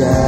down.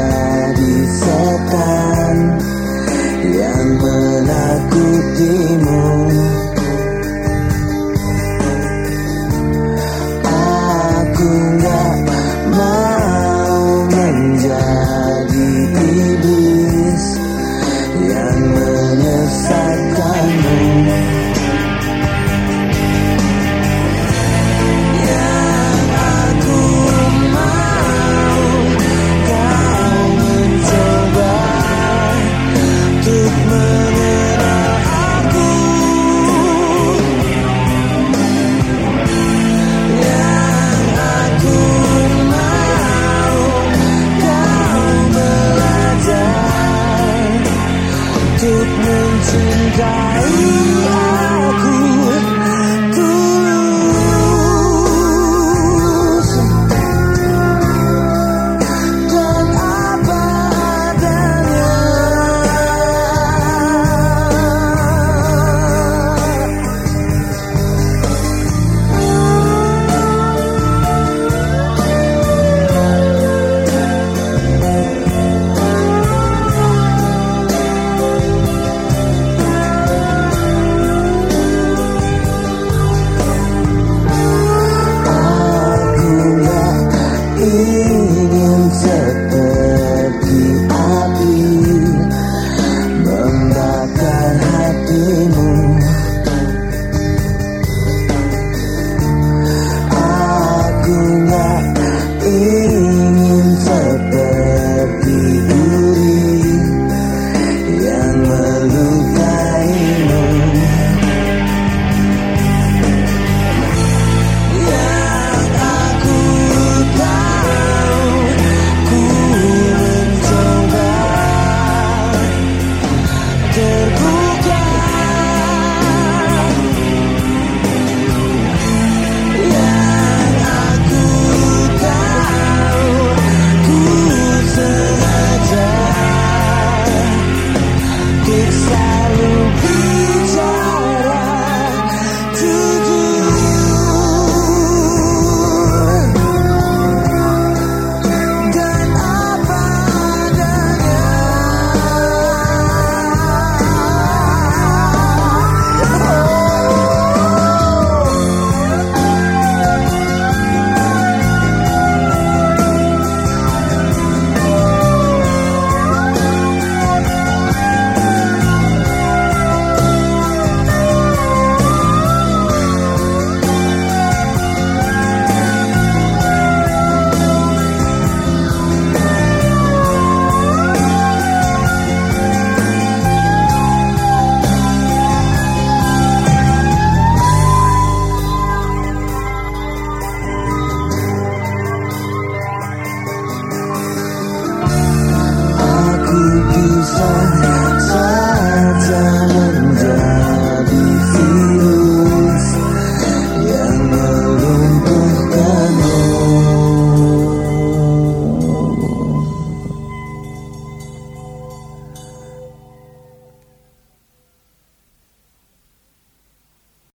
you desire